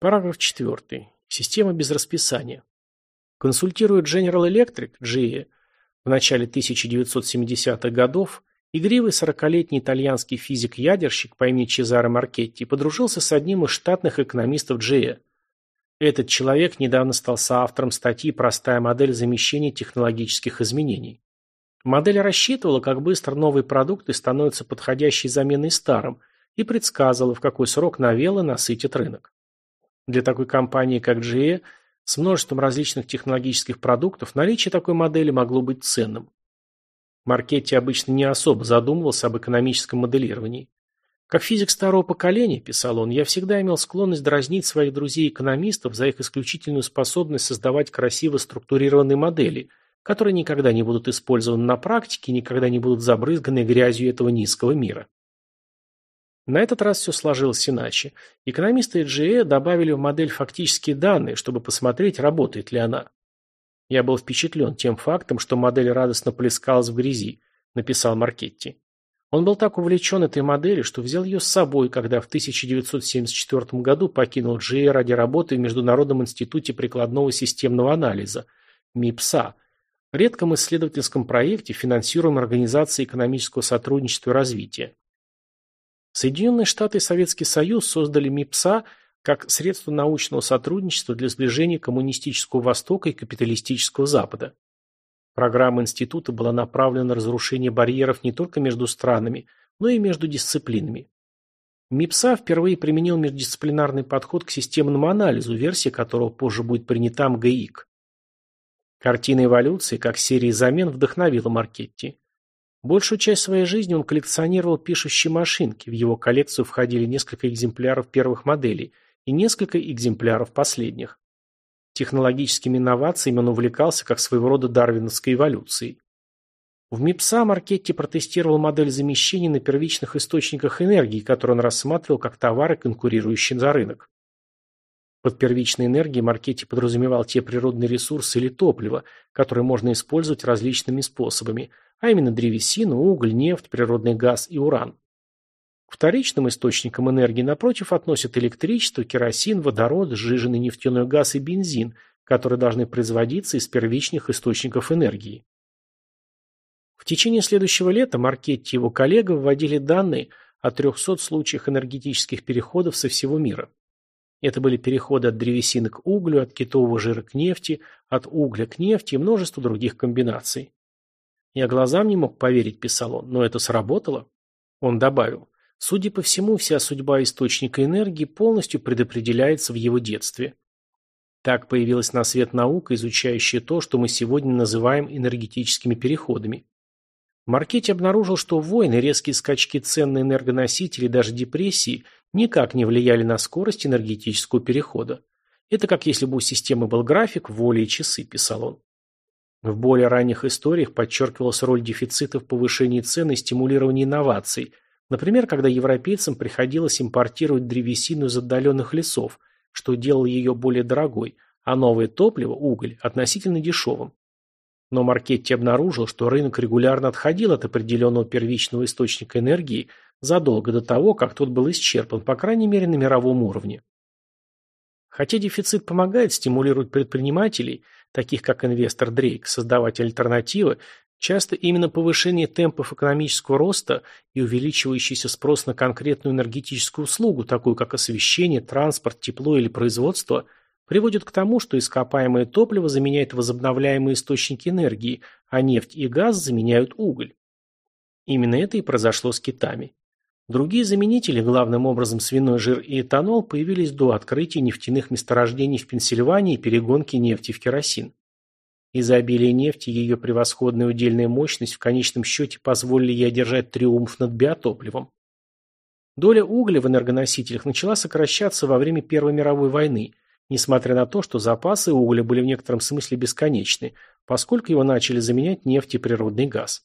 Параграф 4. Система без расписания. Консультирует General Electric, GE, в начале 1970-х годов, игривый 40-летний итальянский физик-ядерщик по имени Чезаро Маркетти подружился с одним из штатных экономистов GE. Этот человек недавно стал соавтором статьи «Простая модель замещения технологических изменений». Модель рассчитывала, как быстро новые продукты становятся подходящей заменой старым, и предсказывала, в какой срок навелы насытит рынок. Для такой компании, как GE, с множеством различных технологических продуктов, наличие такой модели могло быть ценным. Маркетти обычно не особо задумывался об экономическом моделировании. Как физик старого поколения, писал он, я всегда имел склонность дразнить своих друзей-экономистов за их исключительную способность создавать красиво структурированные модели, которые никогда не будут использованы на практике и никогда не будут забрызганы грязью этого низкого мира. На этот раз все сложилось иначе. Экономисты GE добавили в модель фактические данные, чтобы посмотреть, работает ли она. Я был впечатлен тем фактом, что модель радостно плескалась в грязи, написал Маркетти. Он был так увлечен этой моделью, что взял ее с собой, когда в 1974 году покинул GE ради работы в Международном институте прикладного системного анализа, МИПСА, редком исследовательском проекте, финансируемом Организацией экономического сотрудничества и развития. Соединенные Штаты и Советский Союз создали МИПСА как средство научного сотрудничества для сближения коммунистического Востока и капиталистического Запада. Программа института была направлена на разрушение барьеров не только между странами, но и между дисциплинами. МИПСА впервые применил междисциплинарный подход к системному анализу, версия которого позже будет принята МГИК. Картина эволюции, как серия замен, вдохновила Маркетти. Большую часть своей жизни он коллекционировал пишущие машинки, в его коллекцию входили несколько экземпляров первых моделей и несколько экземпляров последних. Технологическими инновациями он увлекался как своего рода дарвиновской эволюцией. В МИПСа Маркетти протестировал модель замещения на первичных источниках энергии, которую он рассматривал как товары, конкурирующие за рынок. Под первичной энергией Маркетти подразумевал те природные ресурсы или топливо, которые можно использовать различными способами, а именно древесину, уголь, нефть, природный газ и уран. К вторичным источникам энергии, напротив, относят электричество, керосин, водород, сжиженный нефтяной газ и бензин, которые должны производиться из первичных источников энергии. В течение следующего лета Маркетти и его коллега вводили данные о 300 случаях энергетических переходов со всего мира. Это были переходы от древесины к углю, от китового жира к нефти, от угля к нефти и множество других комбинаций. Я глазам не мог поверить, писал он, но это сработало. Он добавил, судя по всему, вся судьба источника энергии полностью предопределяется в его детстве. Так появилась на свет наука, изучающая то, что мы сегодня называем энергетическими переходами. Маркетти обнаружил, что войны, резкие скачки цен на энергоносители даже депрессии никак не влияли на скорость энергетического перехода. Это как если бы у системы был график, воля и часы, писал он. В более ранних историях подчеркивалась роль дефицита в повышении цен и стимулировании инноваций, например, когда европейцам приходилось импортировать древесину из отдаленных лесов, что делало ее более дорогой, а новое топливо, уголь, относительно дешевым. Но Маркетти обнаружил, что рынок регулярно отходил от определенного первичного источника энергии задолго до того, как тот был исчерпан, по крайней мере на мировом уровне. Хотя дефицит помогает стимулировать предпринимателей, таких как инвестор Дрейк, создавать альтернативы, часто именно повышение темпов экономического роста и увеличивающийся спрос на конкретную энергетическую услугу, такую как освещение, транспорт, тепло или производство, приводит к тому, что ископаемое топливо заменяет возобновляемые источники энергии, а нефть и газ заменяют уголь. Именно это и произошло с китами. Другие заменители, главным образом свиной жир и этанол, появились до открытия нефтяных месторождений в Пенсильвании и перегонки нефти в керосин. Изобилие нефти и ее превосходная удельная мощность в конечном счете позволили ей одержать триумф над биотопливом. Доля угля в энергоносителях начала сокращаться во время Первой мировой войны, несмотря на то, что запасы угля были в некотором смысле бесконечны, поскольку его начали заменять нефть и природный газ.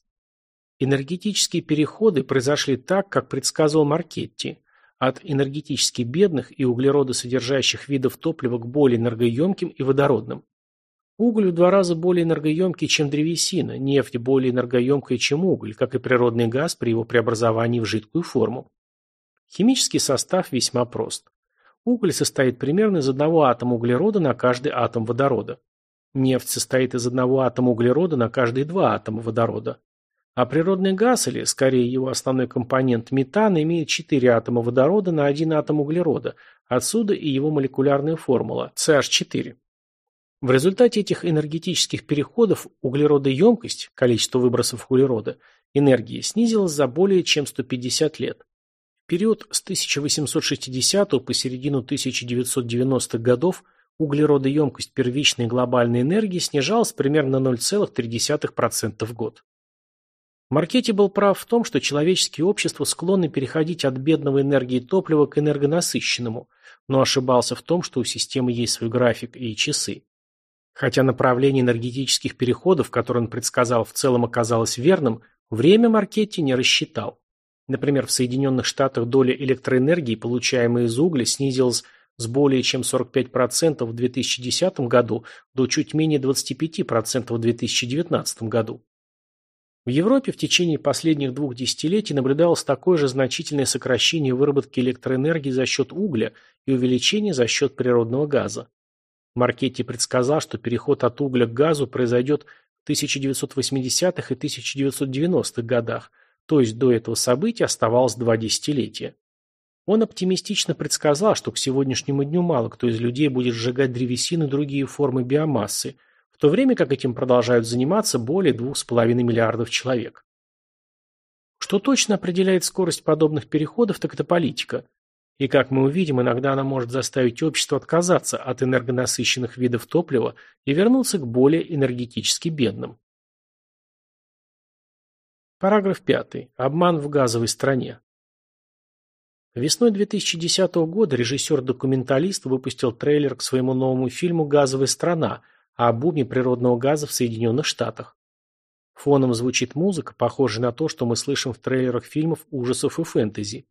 Энергетические переходы произошли так, как предсказывал Маркетти, от энергетически бедных и углеродосодержащих видов топлива к более энергоемким и водородным. Уголь в два раза более энергоемкий, чем древесина, нефть более энергоемкая, чем уголь, как и природный газ при его преобразовании в жидкую форму. Химический состав весьма прост. Уголь состоит примерно из одного атома углерода на каждый атом водорода. Нефть состоит из одного атома углерода на каждые два атома водорода. А природный газ, или скорее его основной компонент метан, имеет 4 атома водорода на один атом углерода, отсюда и его молекулярная формула – CH4. В результате этих энергетических переходов углеродоемкость, количество выбросов углерода, энергии снизилась за более чем 150 лет период с 1860 по середину 1990-х годов углеродоемкость первичной глобальной энергии снижалась примерно на 0,3% в год. Маркетти был прав в том, что человеческие общества склонны переходить от бедного энергии топлива к энергонасыщенному, но ошибался в том, что у системы есть свой график и часы. Хотя направление энергетических переходов, которое он предсказал, в целом оказалось верным, время Маркетти не рассчитал. Например, в Соединенных Штатах доля электроэнергии, получаемой из угля, снизилась с более чем 45% в 2010 году до чуть менее 25% в 2019 году. В Европе в течение последних двух десятилетий наблюдалось такое же значительное сокращение выработки электроэнергии за счет угля и увеличение за счет природного газа. Маркетти предсказал, что переход от угля к газу произойдет в 1980-х и 1990-х годах – то есть до этого события оставалось два десятилетия. Он оптимистично предсказал, что к сегодняшнему дню мало кто из людей будет сжигать древесину и другие формы биомассы, в то время как этим продолжают заниматься более 2,5 миллиардов человек. Что точно определяет скорость подобных переходов, так это политика. И как мы увидим, иногда она может заставить общество отказаться от энергонасыщенных видов топлива и вернуться к более энергетически бедным. Параграф 5. Обман в газовой стране. Весной 2010 года режиссер-документалист выпустил трейлер к своему новому фильму «Газовая страна» о буме природного газа в Соединенных Штатах. Фоном звучит музыка, похожая на то, что мы слышим в трейлерах фильмов ужасов и фэнтези.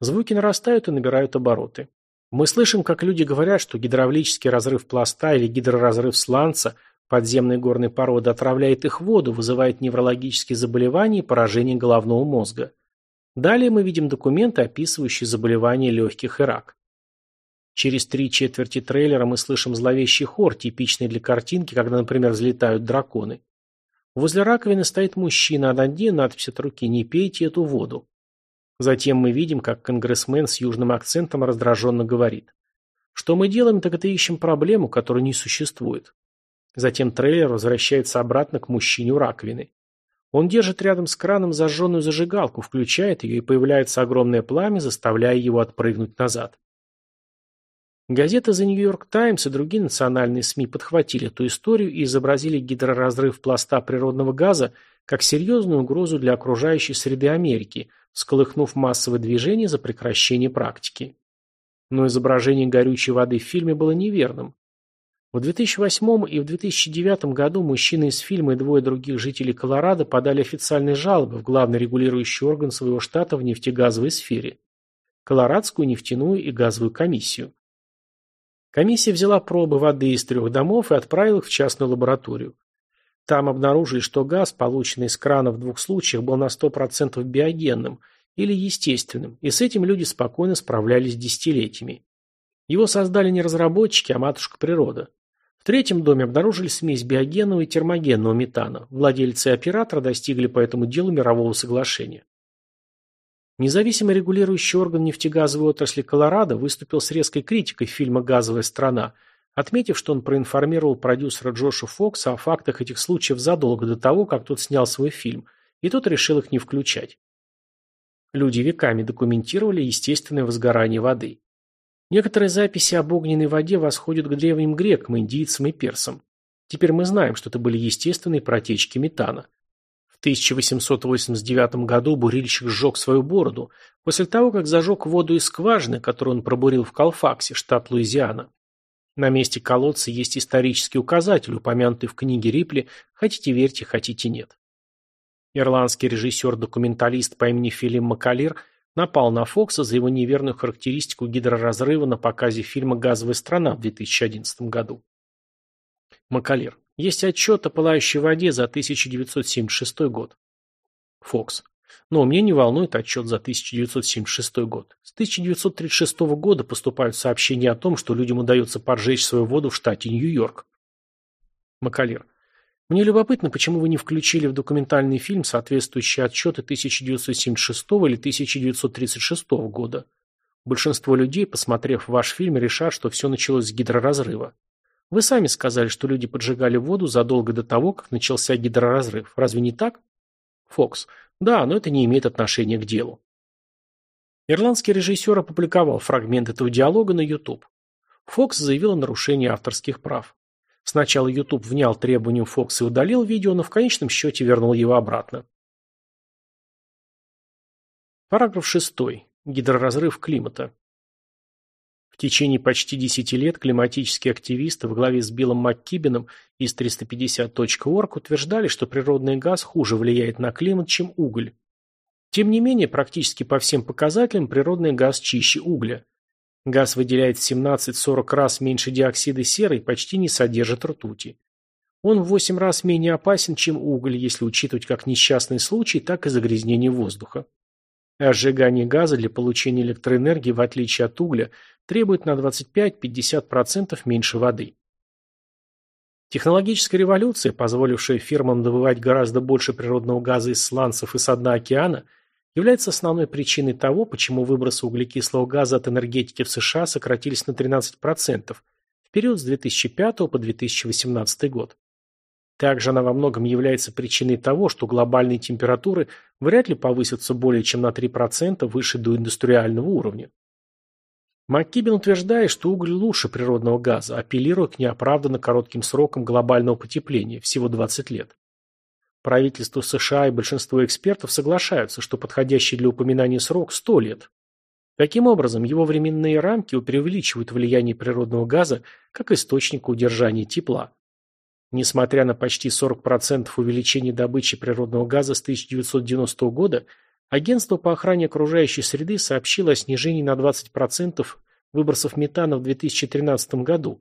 Звуки нарастают и набирают обороты. Мы слышим, как люди говорят, что гидравлический разрыв пласта или гидроразрыв сланца – Подземные горные породы отравляет их воду, вызывает неврологические заболевания и поражение головного мозга. Далее мы видим документы, описывающие заболевания легких и рак. Через три четверти трейлера мы слышим зловещий хор, типичный для картинки, когда, например, взлетают драконы. Возле раковины стоит мужчина, а на дне надпись от руки «Не пейте эту воду». Затем мы видим, как конгрессмен с южным акцентом раздраженно говорит. Что мы делаем, так это ищем проблему, которой не существует. Затем трейлер возвращается обратно к мужчине у раковины. Он держит рядом с краном зажженную зажигалку, включает ее, и появляется огромное пламя, заставляя его отпрыгнуть назад. Газеты The New York Times и другие национальные СМИ подхватили эту историю и изобразили гидроразрыв пласта природного газа как серьезную угрозу для окружающей среды Америки, всколыхнув массовое движение за прекращение практики. Но изображение горючей воды в фильме было неверным. В 2008 и в 2009 году мужчины из фильма и двое других жителей Колорадо подали официальные жалобы в главный регулирующий орган своего штата в нефтегазовой сфере – Колорадскую нефтяную и газовую комиссию. Комиссия взяла пробы воды из трех домов и отправила их в частную лабораторию. Там обнаружили, что газ, полученный из крана в двух случаях, был на 100% биогенным или естественным, и с этим люди спокойно справлялись десятилетиями. Его создали не разработчики, а матушка природа. В третьем доме обнаружили смесь биогенного и термогенного метана. Владельцы и оператора достигли по этому делу мирового соглашения. Независимый регулирующий орган нефтегазовой отрасли Колорадо выступил с резкой критикой фильма «Газовая страна», отметив, что он проинформировал продюсера Джоша Фокса о фактах этих случаев задолго до того, как тот снял свой фильм, и тот решил их не включать. Люди веками документировали естественное возгорание воды. Некоторые записи об огненной воде восходят к древним грекам, индийцам и персам. Теперь мы знаем, что это были естественные протечки метана. В 1889 году бурильщик сжег свою бороду, после того, как зажег воду из скважины, которую он пробурил в Калфаксе, штат Луизиана. На месте колодца есть исторический указатель, упомянутый в книге Рипли «Хотите верьте, хотите нет». Ирландский режиссер-документалист по имени Филипп Макалир – напал на Фокса за его неверную характеристику гидроразрыва на показе фильма «Газовая страна» в 2011 году. Макалер. Есть отчет о пылающей воде за 1976 год. Фокс. Но меня не волнует отчет за 1976 год. С 1936 года поступают сообщения о том, что людям удается поджечь свою воду в штате Нью-Йорк. Макалер. Мне любопытно, почему вы не включили в документальный фильм соответствующие отчеты 1976 или 1936 года. Большинство людей, посмотрев ваш фильм, решат, что все началось с гидроразрыва. Вы сами сказали, что люди поджигали воду задолго до того, как начался гидроразрыв. Разве не так? Фокс. Да, но это не имеет отношения к делу. Ирландский режиссер опубликовал фрагмент этого диалога на YouTube. Фокс заявил о нарушении авторских прав. Сначала YouTube внял требованиям Фокса и удалил видео, но в конечном счете вернул его обратно. Параграф 6. Гидроразрыв климата. В течение почти 10 лет климатические активисты в главе с Биллом МакКибином из 350.org утверждали, что природный газ хуже влияет на климат, чем уголь. Тем не менее, практически по всем показателям природный газ чище угля. Газ выделяет в 17-40 раз меньше диоксида серы и почти не содержит ртути. Он в 8 раз менее опасен, чем уголь, если учитывать как несчастный случай, так и загрязнение воздуха. А сжигание газа для получения электроэнергии, в отличие от угля, требует на 25-50% меньше воды. Технологическая революция, позволившая фирмам добывать гораздо больше природного газа из сланцев и со дна океана, является основной причиной того, почему выбросы углекислого газа от энергетики в США сократились на 13% в период с 2005 по 2018 год. Также она во многом является причиной того, что глобальные температуры вряд ли повысятся более чем на 3% выше доиндустриального уровня. МакКибен утверждает, что уголь лучше природного газа, апеллируя к неоправданно коротким срокам глобального потепления, всего 20 лет. Правительство США и большинство экспертов соглашаются, что подходящий для упоминания срок – 100 лет. Таким образом, его временные рамки преувеличивают влияние природного газа как источника удержания тепла. Несмотря на почти 40% увеличения добычи природного газа с 1990 года, Агентство по охране окружающей среды сообщило о снижении на 20% выбросов метана в 2013 году,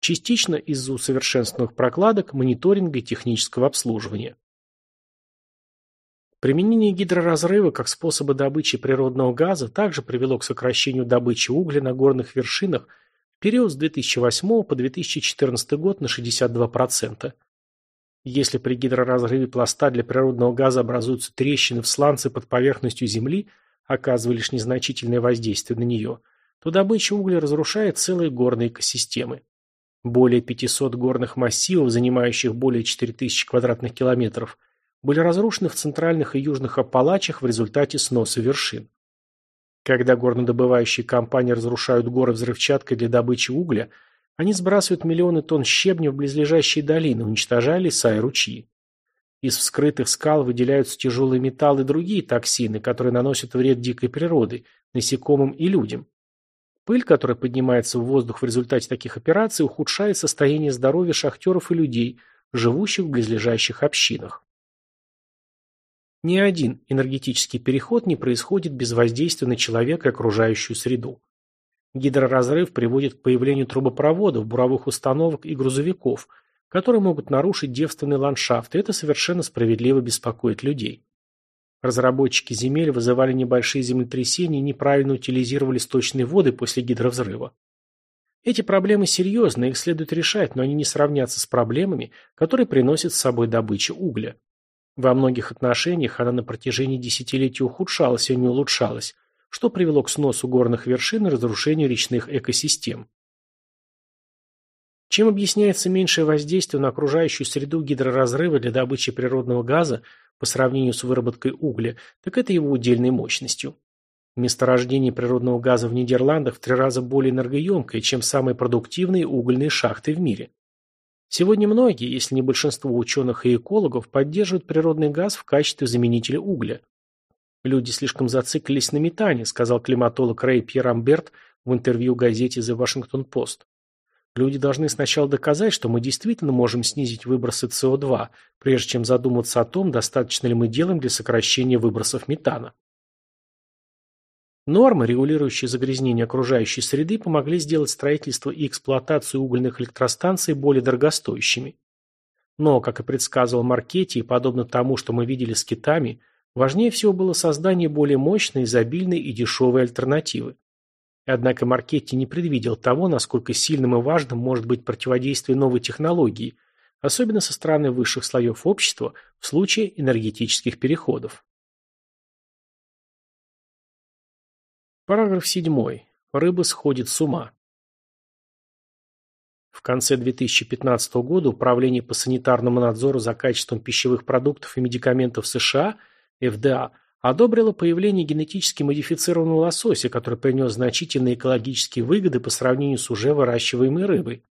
частично из-за усовершенствованных прокладок, мониторинга и технического обслуживания. Применение гидроразрыва как способа добычи природного газа также привело к сокращению добычи угля на горных вершинах в период с 2008 по 2014 год на 62%. Если при гидроразрыве пласта для природного газа образуются трещины в сланце под поверхностью Земли, оказывая лишь незначительное воздействие на нее, то добыча угля разрушает целые горные экосистемы. Более 500 горных массивов, занимающих более 4000 квадратных километров, были разрушены в центральных и южных Апалачах в результате сноса вершин. Когда горнодобывающие компании разрушают горы взрывчаткой для добычи угля – они сбрасывают миллионы тонн щебня в близлежащие долины, уничтожая леса и ручьи. Из вскрытых скал выделяются тяжелые металлы и другие токсины, которые наносят вред дикой природы, насекомым и людям. Пыль, которая поднимается в воздух в результате таких операций, ухудшает состояние здоровья шахтеров и людей, живущих в близлежащих общинах. Ни один энергетический переход не происходит без воздействия на человека и окружающую среду. Гидроразрыв приводит к появлению трубопроводов, буровых установок и грузовиков, которые могут нарушить девственный ландшафт, и это совершенно справедливо беспокоит людей. Разработчики земель вызывали небольшие землетрясения и неправильно утилизировали сточные воды после гидровзрыва. Эти проблемы серьезны, их следует решать, но они не сравнятся с проблемами, которые приносит с собой добыча угля. Во многих отношениях она на протяжении десятилетий ухудшалась, а не улучшалась, что привело к сносу горных вершин и разрушению речных экосистем. Чем объясняется меньшее воздействие на окружающую среду гидроразрыва для добычи природного газа по сравнению с выработкой угля, так это его удельной мощностью. Месторождение природного газа в Нидерландах в три раза более энергоемкое, чем самые продуктивные угольные шахты в мире. Сегодня многие, если не большинство ученых и экологов, поддерживают природный газ в качестве заменителя угля. Люди слишком зациклились на метане, сказал климатолог Рэй Пьер Амберт в интервью газете The Washington Post. Люди должны сначала доказать, что мы действительно можем снизить выбросы СО2, прежде чем задуматься о том, достаточно ли мы делаем для сокращения выбросов метана. Нормы, регулирующие загрязнение окружающей среды, помогли сделать строительство и эксплуатацию угольных электростанций более дорогостоящими. Но, как и предсказывал Маркетти, подобно тому, что мы видели с китами, Важнее всего было создание более мощной, изобильной и дешевой альтернативы. Однако Маркетти не предвидел того, насколько сильным и важным может быть противодействие новой технологии, особенно со стороны высших слоев общества в случае энергетических переходов. Параграф 7. Рыба сходит с ума. В конце 2015 года Управление по санитарному надзору за качеством пищевых продуктов и медикаментов США, ФДА, одобрило появление генетически модифицированного лосося, который принес значительные экологические выгоды по сравнению с уже выращиваемой рыбой.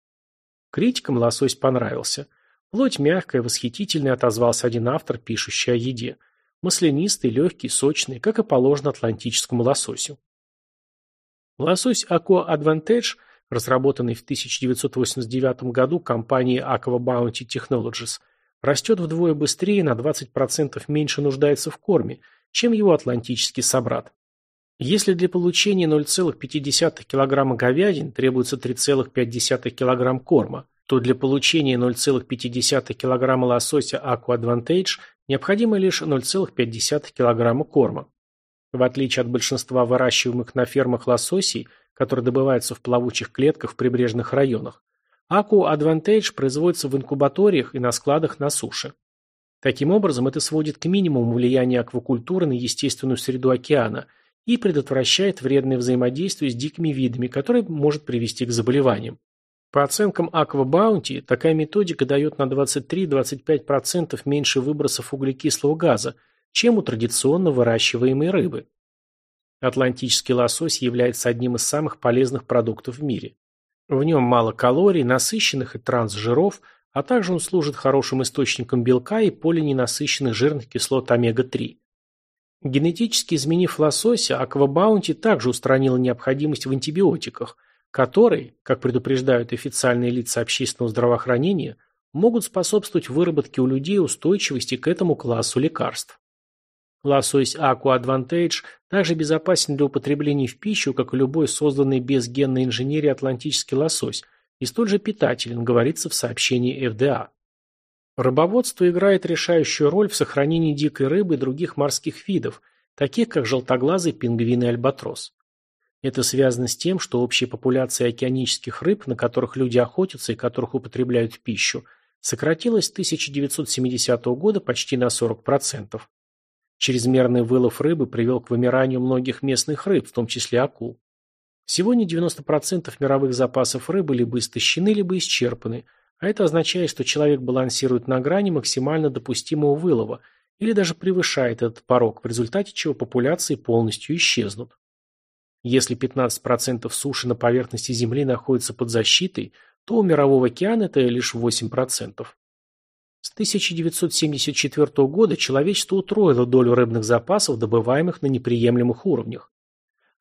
Критикам лосось понравился. Плоть мягкая, восхитительная, отозвался один автор, пишущий о еде. Маслянистый, легкий, сочный, как и положено атлантическому лососю. Лосось Aqua Advantage – разработанный в 1989 году компанией Aqua Bounty Technologies, растет вдвое быстрее и на 20% меньше нуждается в корме, чем его атлантический собрат. Если для получения 0,5 кг говядин требуется 3,5 кг корма, то для получения 0,5 кг лосося Aqua Advantage необходимо лишь 0,5 кг корма. В отличие от большинства выращиваемых на фермах лососей, который добывается в плавучих клетках в прибрежных районах, Аку Advantage производится в инкубаториях и на складах на суше. Таким образом, это сводит к минимуму влияние аквакультуры на естественную среду океана и предотвращает вредное взаимодействие с дикими видами, которое может привести к заболеваниям. По оценкам Bounty, такая методика дает на 23-25% меньше выбросов углекислого газа, чем у традиционно выращиваемой рыбы. Атлантический лосось является одним из самых полезных продуктов в мире. В нем мало калорий, насыщенных и трансжиров, а также он служит хорошим источником белка и полиненасыщенных жирных кислот омега-3. Генетически изменив лосося, аквабаунти также устранила необходимость в антибиотиках, которые, как предупреждают официальные лица общественного здравоохранения, могут способствовать выработке у людей устойчивости к этому классу лекарств. Лосось Aqua Advantage также безопасен для употребления в пищу, как и любой созданный без генной инженерии атлантический лосось, и столь же питателен, говорится в сообщении ФДА. Рыбоводство играет решающую роль в сохранении дикой рыбы и других морских видов, таких как желтоглазый пингвин и альбатрос. Это связано с тем, что общая популяция океанических рыб, на которых люди охотятся и которых употребляют в пищу, сократилась с 1970 года почти на 40%. Чрезмерный вылов рыбы привел к вымиранию многих местных рыб, в том числе акул. Сегодня 90% мировых запасов рыбы либо истощены, либо исчерпаны, а это означает, что человек балансирует на грани максимально допустимого вылова или даже превышает этот порог, в результате чего популяции полностью исчезнут. Если 15% суши на поверхности Земли находится под защитой, то у Мирового океана это лишь 8%. С 1974 года человечество утроило долю рыбных запасов, добываемых на неприемлемых уровнях.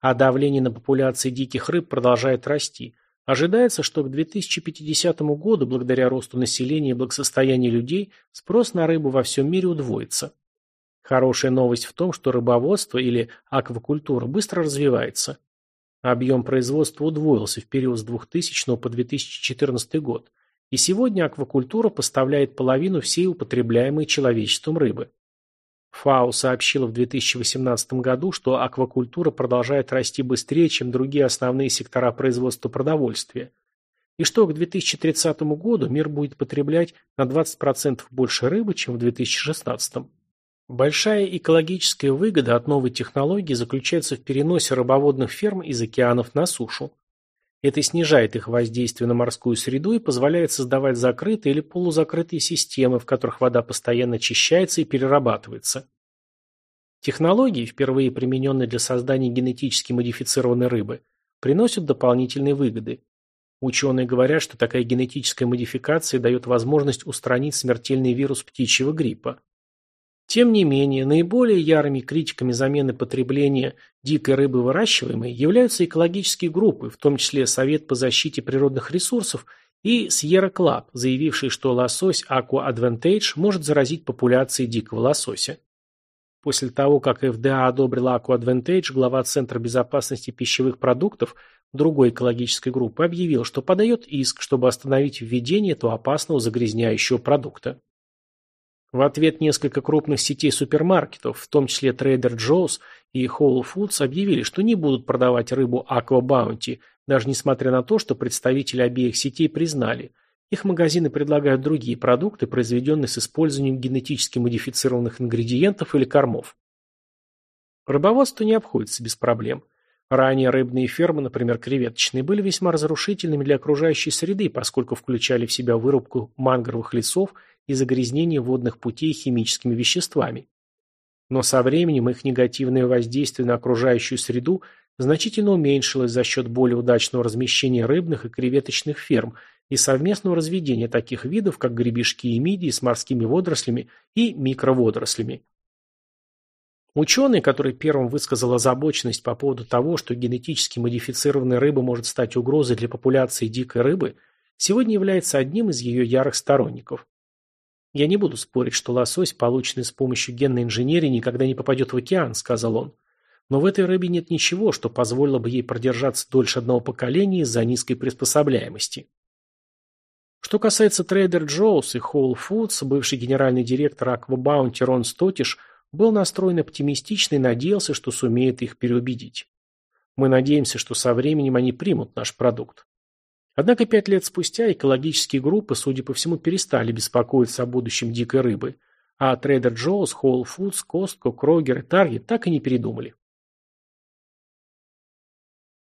А давление на популяции диких рыб продолжает расти. Ожидается, что к 2050 году, благодаря росту населения и благосостоянию людей, спрос на рыбу во всем мире удвоится. Хорошая новость в том, что рыбоводство или аквакультура быстро развивается. Объем производства удвоился в период с 2000 по 2014 год, и сегодня аквакультура поставляет половину всей употребляемой человечеством рыбы. ФАО сообщила в 2018 году, что аквакультура продолжает расти быстрее, чем другие основные сектора производства продовольствия, и что к 2030 году мир будет потреблять на 20% больше рыбы, чем в 2016. Большая экологическая выгода от новой технологии заключается в переносе рыбоводных ферм из океанов на сушу. Это снижает их воздействие на морскую среду и позволяет создавать закрытые или полузакрытые системы, в которых вода постоянно очищается и перерабатывается. Технологии, впервые примененные для создания генетически модифицированной рыбы, приносят дополнительные выгоды. Ученые говорят, что такая генетическая модификация дает возможность устранить смертельный вирус птичьего гриппа. Тем не менее, наиболее ярыми критиками замены потребления дикой рыбы выращиваемой являются экологические группы, в том числе Совет по защите природных ресурсов и Sierra Club, заявивший, что лосось Aqua Advantage может заразить популяции дикого лосося. После того, как ФДА одобрил Aqua Advantage, глава Центра безопасности пищевых продуктов другой экологической группы объявил, что подает иск, чтобы остановить введение этого опасного загрязняющего продукта. В ответ несколько крупных сетей супермаркетов, в том числе Trader Joe's и Whole Foods, объявили, что не будут продавать рыбу Aqua Bounty, даже несмотря на то, что представители обеих сетей признали, их магазины предлагают другие продукты, произведенные с использованием генетически модифицированных ингредиентов или кормов. Рыбоводство не обходится без проблем. Ранее рыбные фермы, например, креветочные, были весьма разрушительными для окружающей среды, поскольку включали в себя вырубку мангровых лесов и загрязнение водных путей химическими веществами. Но со временем их негативное воздействие на окружающую среду значительно уменьшилось за счет более удачного размещения рыбных и креветочных ферм и совместного разведения таких видов, как гребешки и мидии с морскими водорослями и микроводорослями. Ученый, который первым высказал озабоченность по поводу того, что генетически модифицированная рыба может стать угрозой для популяции дикой рыбы, сегодня является одним из ее ярых сторонников. «Я не буду спорить, что лосось, полученный с помощью генной инженерии, никогда не попадет в океан», — сказал он. «Но в этой рыбе нет ничего, что позволило бы ей продержаться дольше одного поколения из-за низкой приспособляемости». Что касается Trader Joe's и Whole Foods, бывший генеральный директор Bounty Рон Стотиш был настроен оптимистично и надеялся, что сумеет их переубедить. Мы надеемся, что со временем они примут наш продукт. Однако пять лет спустя экологические группы, судя по всему, перестали беспокоиться о будущем дикой рыбы, а Trader Joe's, Whole Foods, Costco, Kroger и Target так и не передумали.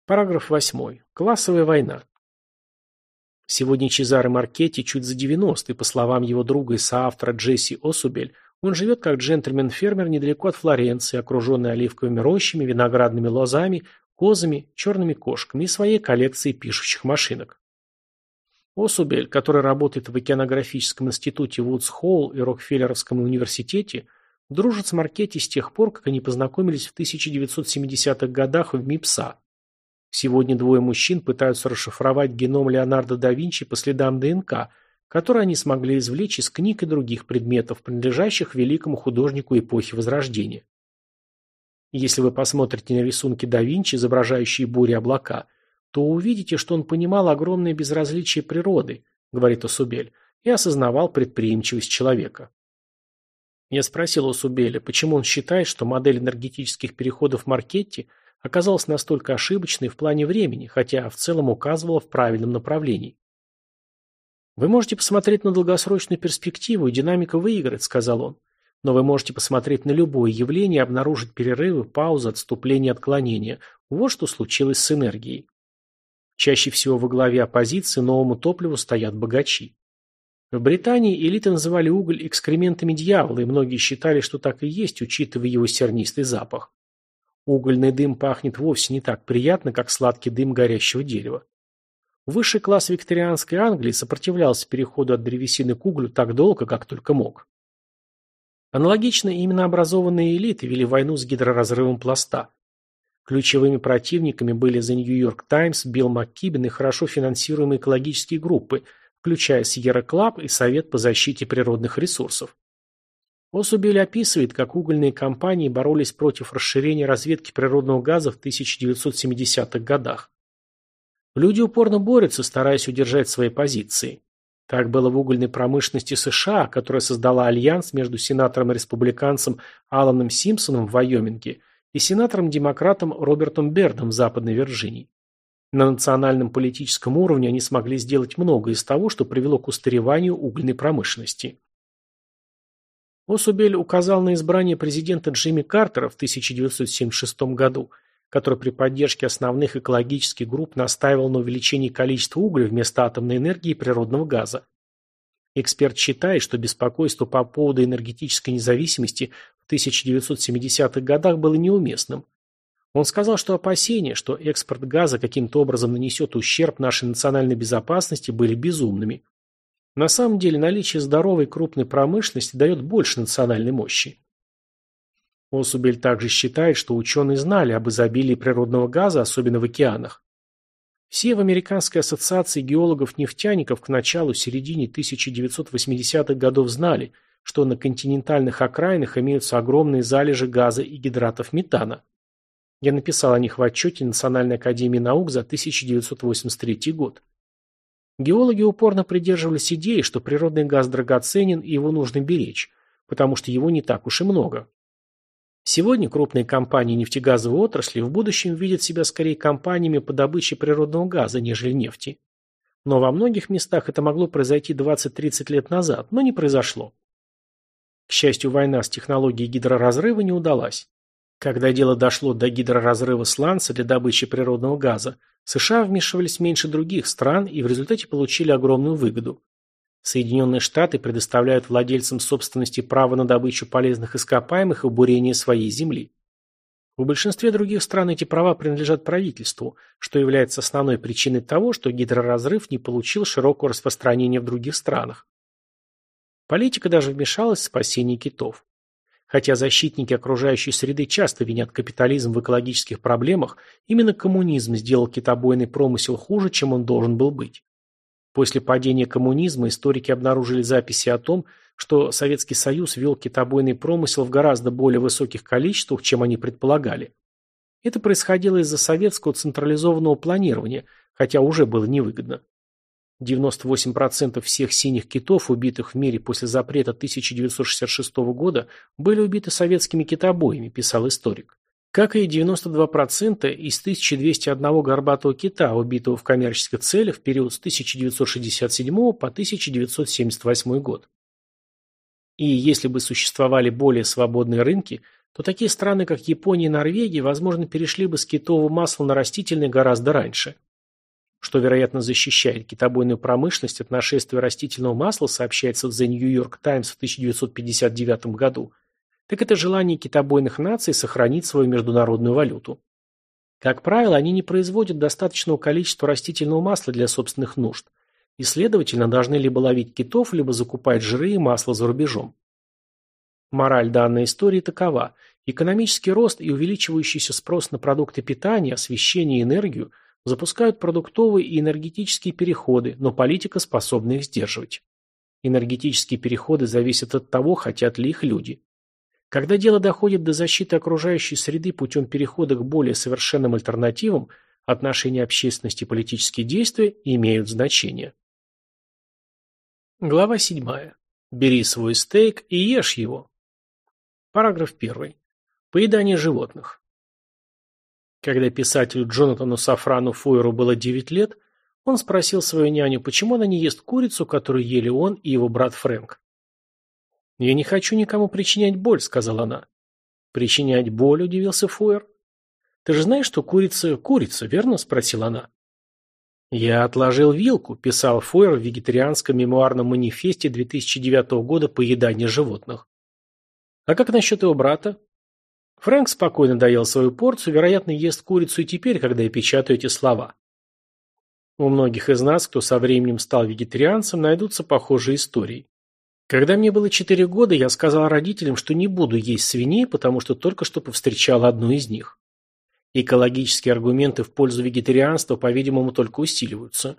Параграф 8. Классовая война. Сегодня Чезаре Маркетти чуть за 90, и, по словам его друга и соавтора Джесси Осубель, он живет как джентльмен-фермер недалеко от Флоренции, окруженный оливковыми рощами, виноградными лозами, козами, черными кошками и своей коллекцией пишущих машинок. Осубель, который работает в океанографическом институте Вудс-Холл и Рокфеллеровском университете, дружит с Маркетти с тех пор, как они познакомились в 1970-х годах в МИПСА. Сегодня двое мужчин пытаются расшифровать геном Леонардо да Винчи по следам ДНК, которые они смогли извлечь из книг и других предметов, принадлежащих великому художнику эпохи Возрождения. Если вы посмотрите на рисунки да Винчи, изображающие бури облака – то увидите, что он понимал огромное безразличие природы, говорит Осубель, и осознавал предприимчивость человека. Я спросил Осубеля, почему он считает, что модель энергетических переходов Маркетти оказалась настолько ошибочной в плане времени, хотя в целом указывала в правильном направлении. «Вы можете посмотреть на долгосрочную перспективу, и динамика выиграет», — сказал он. «Но вы можете посмотреть на любое явление обнаружить перерывы, паузы, отступления, отклонения. Вот что случилось с энергией. Чаще всего во главе оппозиции новому топливу стоят богачи. В Британии элиты называли уголь экскрементами дьявола, и многие считали, что так и есть, учитывая его сернистый запах. Угольный дым пахнет вовсе не так приятно, как сладкий дым горящего дерева. Высший класс викторианской Англии сопротивлялся переходу от древесины к углю так долго, как только мог. Аналогично именно образованные элиты вели войну с гидроразрывом пласта. Ключевыми противниками были The New York Times, Билл МакКибен и хорошо финансируемые экологические группы, включая Sierra Club и Совет по защите природных ресурсов. Осубель описывает, как угольные компании боролись против расширения разведки природного газа в 1970-х годах. Люди упорно борются, стараясь удержать свои позиции. Так было в угольной промышленности США, которая создала альянс между сенатором-республиканцем Аланом Симпсоном в Вайоминге – и сенатором-демократом Робертом Бердом в Западной Вирджинии. На национальном политическом уровне они смогли сделать многое из того, что привело к устареванию угольной промышленности. Осубель указал на избрание президента Джимми Картера в 1976 году, который при поддержке основных экологических групп настаивал на увеличении количества угля вместо атомной энергии и природного газа. Эксперт считает, что беспокойство по поводу энергетической независимости в 1970-х годах было неуместным. Он сказал, что опасения, что экспорт газа каким-то образом нанесет ущерб нашей национальной безопасности, были безумными. На самом деле наличие здоровой крупной промышленности дает больше национальной мощи. Осубель также считает, что ученые знали об изобилии природного газа, особенно в океанах. Все в Американской ассоциации геологов-нефтяников к началу-середине 1980-х годов знали, что на континентальных окраинах имеются огромные залежи газа и гидратов метана. Я написал о них в отчете Национальной академии наук за 1983 год. Геологи упорно придерживались идеи, что природный газ драгоценен и его нужно беречь, потому что его не так уж и много. Сегодня крупные компании нефтегазовой отрасли в будущем видят себя скорее компаниями по добыче природного газа, нежели нефти. Но во многих местах это могло произойти 20-30 лет назад, но не произошло. К счастью, война с технологией гидроразрыва не удалась. Когда дело дошло до гидроразрыва сланца для добычи природного газа, США вмешивались меньше других стран и в результате получили огромную выгоду. Соединенные Штаты предоставляют владельцам собственности право на добычу полезных ископаемых и бурение своей земли. В большинстве других стран эти права принадлежат правительству, что является основной причиной того, что гидроразрыв не получил широкого распространения в других странах. Политика даже вмешалась в спасение китов. Хотя защитники окружающей среды часто винят капитализм в экологических проблемах, именно коммунизм сделал китобойный промысел хуже, чем он должен был быть. После падения коммунизма историки обнаружили записи о том, что Советский Союз вел китобойный промысел в гораздо более высоких количествах, чем они предполагали. Это происходило из-за советского централизованного планирования, хотя уже было невыгодно. 98% всех синих китов, убитых в мире после запрета 1966 года, были убиты советскими китобоями, писал историк. Как и 92% из 1201 горбатого кита, убитого в коммерческих целях в период с 1967 по 1978 год. И если бы существовали более свободные рынки, то такие страны, как Япония и Норвегия, возможно, перешли бы с китового масла на растительное гораздо раньше что, вероятно, защищает китобойную промышленность от нашествия растительного масла, сообщается в The New York Times в 1959 году, так это желание китобойных наций сохранить свою международную валюту. Как правило, они не производят достаточного количества растительного масла для собственных нужд, и, следовательно, должны либо ловить китов, либо закупать жиры и масло за рубежом. Мораль данной истории такова. Экономический рост и увеличивающийся спрос на продукты питания, освещение и энергию – запускают продуктовые и энергетические переходы, но политика способна их сдерживать. Энергетические переходы зависят от того, хотят ли их люди. Когда дело доходит до защиты окружающей среды путем перехода к более совершенным альтернативам, отношения общественности и политические действия имеют значение. Глава 7. Бери свой стейк и ешь его. Параграф 1. Поедание животных. Когда писателю Джонатану Сафрану Фойеру было 9 лет, он спросил свою няню, почему она не ест курицу, которую ели он и его брат Фрэнк. «Я не хочу никому причинять боль», — сказала она. «Причинять боль?» — удивился Фойер. «Ты же знаешь, что курица — курица, верно?» — спросила она. «Я отложил вилку», — писал Фойер в вегетарианском мемуарном манифесте 2009 года «Поедание животных». «А как насчет его брата?» Фрэнк спокойно доел свою порцию, вероятно, ест курицу и теперь, когда я печатаю эти слова. У многих из нас, кто со временем стал вегетарианцем, найдутся похожие истории. Когда мне было 4 года, я сказал родителям, что не буду есть свиней, потому что только что повстречал одну из них. Экологические аргументы в пользу вегетарианства, по-видимому, только усиливаются.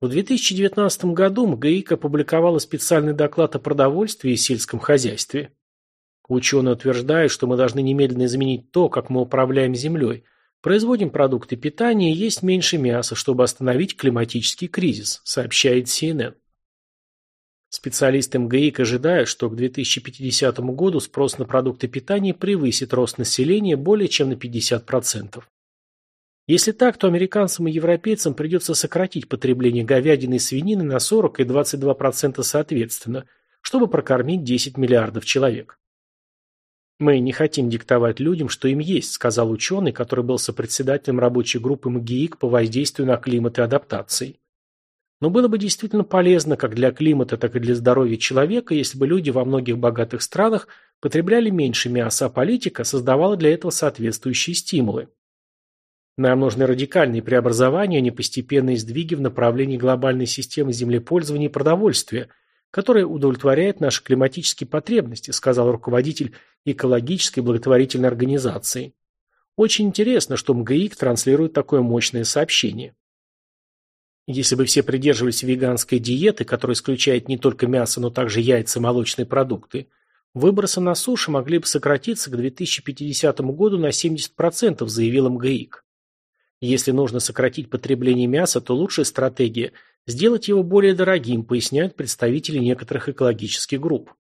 В 2019 году МГИК опубликовала специальный доклад о продовольствии и сельском хозяйстве. Ученые утверждают, что мы должны немедленно изменить то, как мы управляем Землей, производим продукты питания и есть меньше мяса, чтобы остановить климатический кризис, сообщает CNN. Специалисты МГИК ожидают, что к 2050 году спрос на продукты питания превысит рост населения более чем на 50%. Если так, то американцам и европейцам придется сократить потребление говядины и свинины на 40 и 22% соответственно, чтобы прокормить 10 миллиардов человек. «Мы не хотим диктовать людям, что им есть», сказал ученый, который был сопредседателем рабочей группы МГИИК по воздействию на климат и адаптации. Но было бы действительно полезно как для климата, так и для здоровья человека, если бы люди во многих богатых странах потребляли меньше мяса, а политика создавала для этого соответствующие стимулы. Нам нужны радикальные преобразования, а не постепенные сдвиги в направлении глобальной системы землепользования и продовольствия – которая удовлетворяет наши климатические потребности, сказал руководитель экологической благотворительной организации. Очень интересно, что МГИК транслирует такое мощное сообщение. Если бы все придерживались веганской диеты, которая исключает не только мясо, но также яйца и молочные продукты, выбросы на суше могли бы сократиться к 2050 году на 70%, заявил МГИК. Если нужно сократить потребление мяса, то лучшая стратегия Сделать его более дорогим, поясняют представители некоторых экологических групп.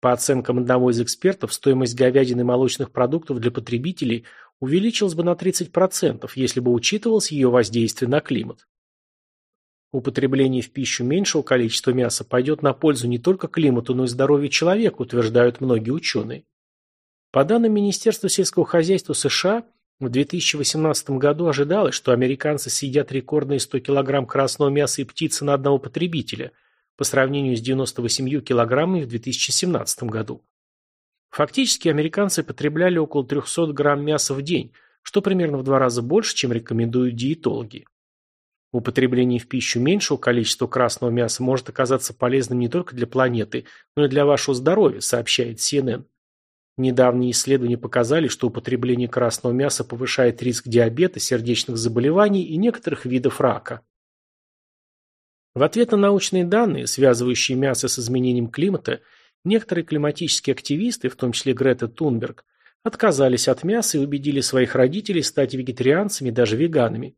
По оценкам одного из экспертов, стоимость говядины и молочных продуктов для потребителей увеличилась бы на 30%, если бы учитывалось ее воздействие на климат. Употребление в пищу меньшего количества мяса пойдет на пользу не только климату, но и здоровью человека, утверждают многие ученые. По данным Министерства сельского хозяйства США, в 2018 году ожидалось, что американцы съедят рекордные 100 кг красного мяса и птицы на одного потребителя, по сравнению с 98 килограммами в 2017 году. Фактически американцы потребляли около 300 грамм мяса в день, что примерно в два раза больше, чем рекомендуют диетологи. Употребление в пищу меньшего количества красного мяса может оказаться полезным не только для планеты, но и для вашего здоровья, сообщает CNN. Недавние исследования показали, что употребление красного мяса повышает риск диабета, сердечных заболеваний и некоторых видов рака. В ответ на научные данные, связывающие мясо с изменением климата, некоторые климатические активисты, в том числе Грета Тунберг, отказались от мяса и убедили своих родителей стать вегетарианцами даже веганами.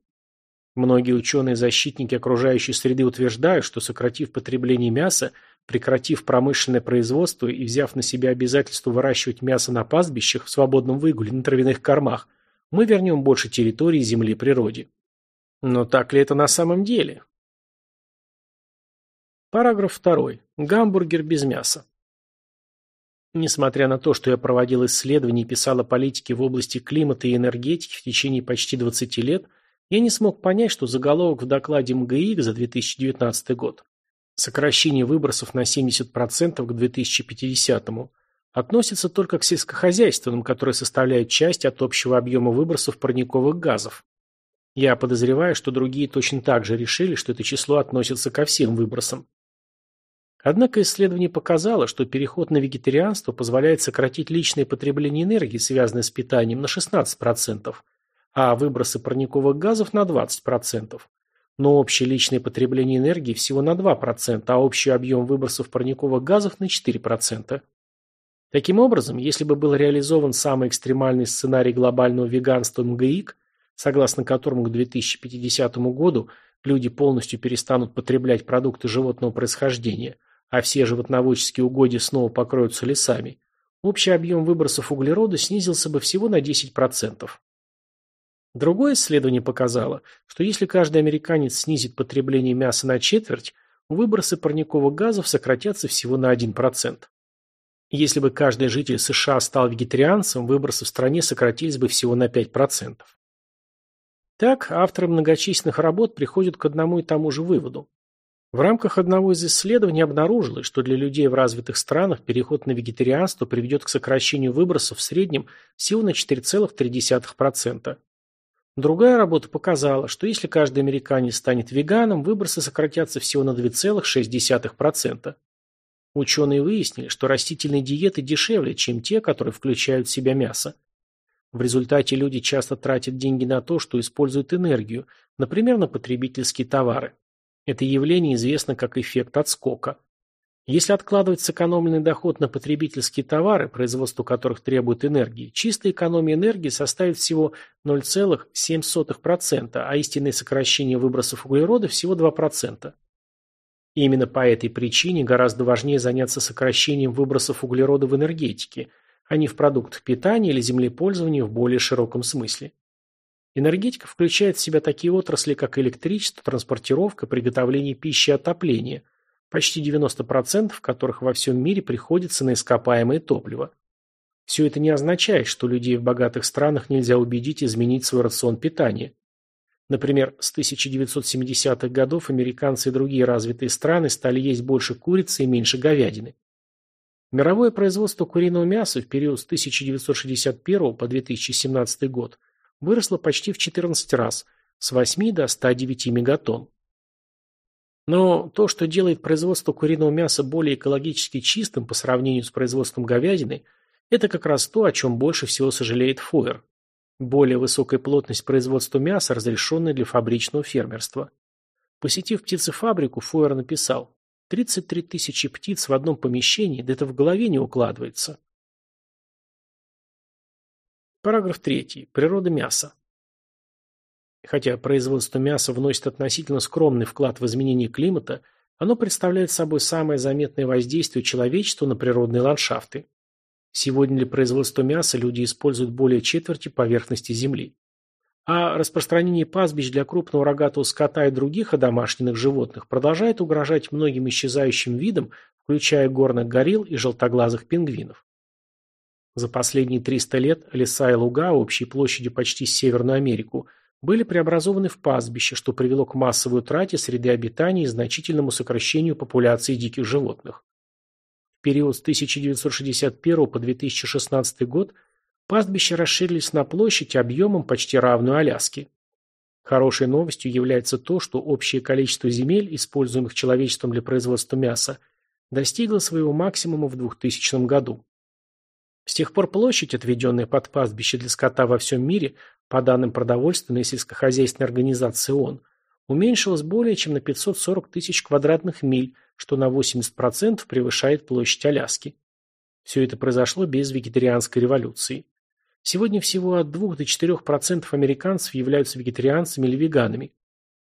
Многие ученые-защитники окружающей среды утверждают, что сократив потребление мяса, прекратив промышленное производство и взяв на себя обязательство выращивать мясо на пастбищах в свободном выгуле на травяных кормах, мы вернем больше территории земли природе. Но так ли это на самом деле? Параграф 2. Гамбургер без мяса. Несмотря на то, что я проводил исследования и писал о политике в области климата и энергетики в течение почти 20 лет, я не смог понять, что заголовок в докладе МГИК за 2019 год «Сокращение выбросов на 70% к 2050-му» относится только к сельскохозяйственным, которые составляют часть от общего объема выбросов парниковых газов. Я подозреваю, что другие точно так же решили, что это число относится ко всем выбросам. Однако исследование показало, что переход на вегетарианство позволяет сократить личное потребление энергии, связанное с питанием, на 16%, а выбросы парниковых газов на 20%. Но общее личное потребление энергии всего на 2%, а общий объем выбросов парниковых газов на 4%. Таким образом, если бы был реализован самый экстремальный сценарий глобального веганства МГИК, согласно которому к 2050 году люди полностью перестанут потреблять продукты животного происхождения, а все животноводческие угодья снова покроются лесами, общий объем выбросов углерода снизился бы всего на 10%. Другое исследование показало, что если каждый американец снизит потребление мяса на четверть, выбросы парниковых газов сократятся всего на 1%. Если бы каждый житель США стал вегетарианцем, выбросы в стране сократились бы всего на 5%. Так, авторы многочисленных работ приходят к одному и тому же выводу. В рамках одного из исследований обнаружилось, что для людей в развитых странах переход на вегетарианство приведет к сокращению выбросов в среднем всего на 4,3%. Другая работа показала, что если каждый американец станет веганом, выбросы сократятся всего на 2,6%. Ученые выяснили, что растительные диеты дешевле, чем те, которые включают в себя мясо. В результате люди часто тратят деньги на то, что используют энергию, например, на потребительские товары. Это явление известно как эффект отскока. Если откладывать сэкономленный доход на потребительские товары, производство которых требует энергии, чистая экономия энергии составит всего 0,07%, а истинное сокращение выбросов углерода всего 2%. И именно по этой причине гораздо важнее заняться сокращением выбросов углерода в энергетике, а не в продуктах питания или землепользования в более широком смысле. Энергетика включает в себя такие отрасли, как электричество, транспортировка, приготовление пищи и отопление – почти 90% которых во всем мире приходится на ископаемое топливо. Все это не означает, что людей в богатых странах нельзя убедить изменить свой рацион питания. Например, с 1970-х годов американцы и другие развитые страны стали есть больше курицы и меньше говядины. Мировое производство куриного мяса в период с 1961 по 2017 год выросло почти в 14 раз, с 8 до 109 мегатонн. Но то, что делает производство куриного мяса более экологически чистым по сравнению с производством говядины, это как раз то, о чем больше всего сожалеет Фойер. Более высокая плотность производства мяса, разрешенная для фабричного фермерства. Посетив птицефабрику, Фойер написал, 33 тысячи птиц в одном помещении, да это в голове не укладывается. Параграф 3. Природа мяса. Хотя производство мяса вносит относительно скромный вклад в изменение климата, Оно представляет собой самое заметное воздействие человечества на природные ландшафты. Сегодня для производства мяса люди используют более четверти поверхности Земли. А распространение пастбищ для крупного рогатого скота и других одомашненных животных продолжает угрожать многим исчезающим видам, включая горных горилл и желтоглазых пингвинов. За последние 300 лет леса и луга общей площадью почти Северную Америку были преобразованы в пастбища, что привело к массовой утрате среды обитания и значительному сокращению популяции диких животных. В период с 1961 по 2016 год пастбища расширились на площадь объемом почти равную Аляске. Хорошей новостью является то, что общее количество земель, используемых человечеством для производства мяса, достигло своего максимума в 2000 году. С тех пор площадь, отведенная под пастбище для скота во всем мире, по данным продовольственной и сельскохозяйственной организации ООН, уменьшилась более чем на 540 тысяч квадратных миль, что на 80% превышает площадь Аляски. Все это произошло без вегетарианской революции. Сегодня всего от 2 до 4% американцев являются вегетарианцами или веганами.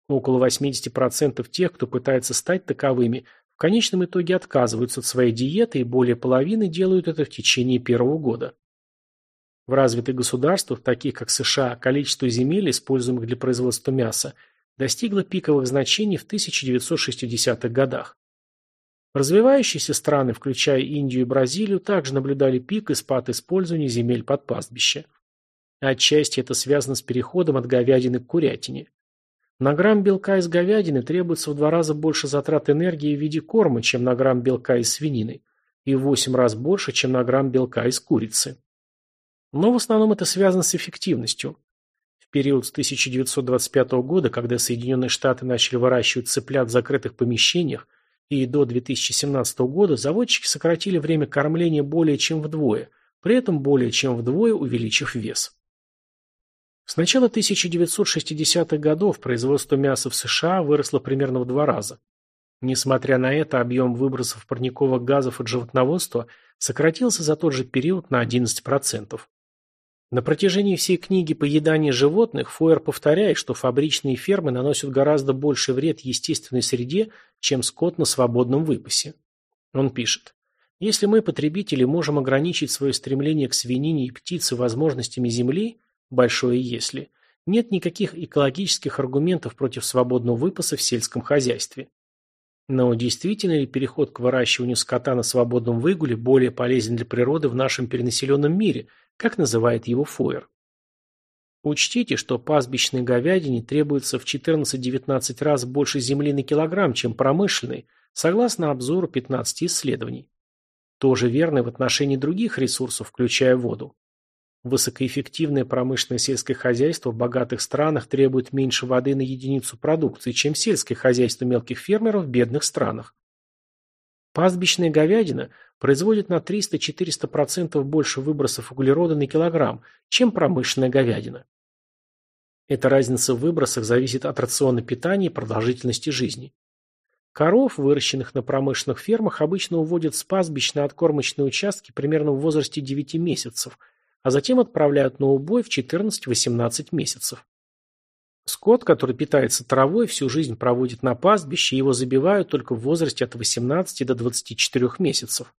Около 80% тех, кто пытается стать таковыми, в конечном итоге отказываются от своей диеты и более половины делают это в течение первого года. В развитых государствах, таких как США, количество земель, используемых для производства мяса, достигло пиковых значений в 1960-х годах. Развивающиеся страны, включая Индию и Бразилию, также наблюдали пик и спад использования земель под пастбище. Отчасти это связано с переходом от говядины к курятине. На грамм белка из говядины требуется в два раза больше затрат энергии в виде корма, чем на грамм белка из свинины, и в восемь раз больше, чем на грамм белка из курицы. Но в основном это связано с эффективностью. В период с 1925 года, когда Соединенные Штаты начали выращивать цыплят в закрытых помещениях, и до 2017 года заводчики сократили время кормления более чем вдвое, при этом более чем вдвое увеличив вес. С начала 1960-х годов производство мяса в США выросло примерно в два раза. Несмотря на это, объем выбросов парниковых газов от животноводства сократился за тот же период на 11%. На протяжении всей книги «Поедание животных» Фойер повторяет, что фабричные фермы наносят гораздо больше вред естественной среде, чем скот на свободном выпасе. Он пишет, «Если мы, потребители, можем ограничить свое стремление к свинине и птице возможностями земли, большое «если», нет никаких экологических аргументов против свободного выпаса в сельском хозяйстве. Но действительно ли переход к выращиванию скота на свободном выгуле более полезен для природы в нашем перенаселенном мире, как называет его Фойер? Учтите, что пастбищной говядине требуется в 14-19 раз больше земли на килограмм, чем промышленной, согласно обзору 15 исследований. Тоже верно в отношении других ресурсов, включая воду. Высокоэффективное промышленное сельское хозяйство в богатых странах требует меньше воды на единицу продукции, чем сельское хозяйство мелких фермеров в бедных странах. Пастбищная говядина производит на 300-400% больше выбросов углерода на килограмм, чем промышленная говядина. Эта разница в выбросах зависит от рациона питания и продолжительности жизни. Коров, выращенных на промышленных фермах, обычно уводят с пастбищ на откормочные участки примерно в возрасте 9 месяцев – а затем отправляют на убой в 14-18 месяцев. Скот, который питается травой, всю жизнь проводит на пастбище, его забивают только в возрасте от 18 до 24 месяцев.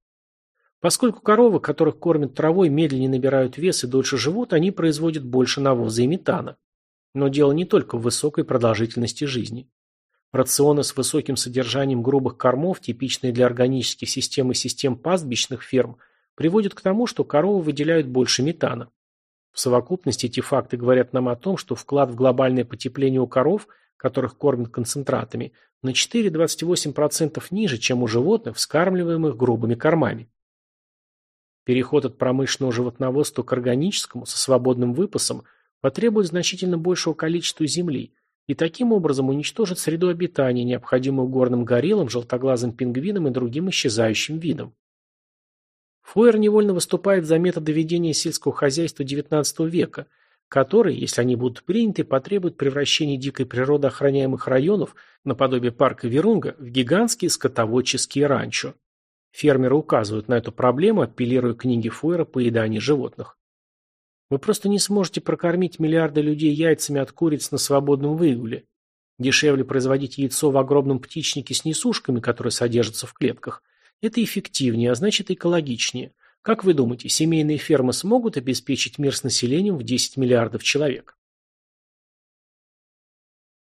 Поскольку коровы, которых кормят травой, медленнее набирают вес и дольше живут, они производят больше навоза и метана. Но дело не только в высокой продолжительности жизни. Рационы с высоким содержанием грубых кормов, типичные для органических систем и систем пастбищных ферм, приводит к тому, что коровы выделяют больше метана. В совокупности эти факты говорят нам о том, что вклад в глобальное потепление у коров, которых кормят концентратами, на 4-28% ниже, чем у животных, вскармливаемых грубыми кормами. Переход от промышленного животноводства к органическому со свободным выпасом потребует значительно большего количества земли и таким образом уничтожит среду обитания, необходимую горным гориллам, желтоглазым пингвинам и другим исчезающим видам. Фойер невольно выступает за методы ведения сельского хозяйства XIX века, которые, если они будут приняты, потребуют превращения дикой природы охраняемых районов, наподобие парка Верунга, в гигантские скотоводческие ранчо. Фермеры указывают на эту проблему, апеллируя к книге Фойера «Поедание животных». Вы просто не сможете прокормить миллиарды людей яйцами от куриц на свободном выгуле. Дешевле производить яйцо в огромном птичнике с несушками, которые содержатся в клетках. Это эффективнее, а значит экологичнее. Как вы думаете, семейные фермы смогут обеспечить мир с населением в 10 миллиардов человек?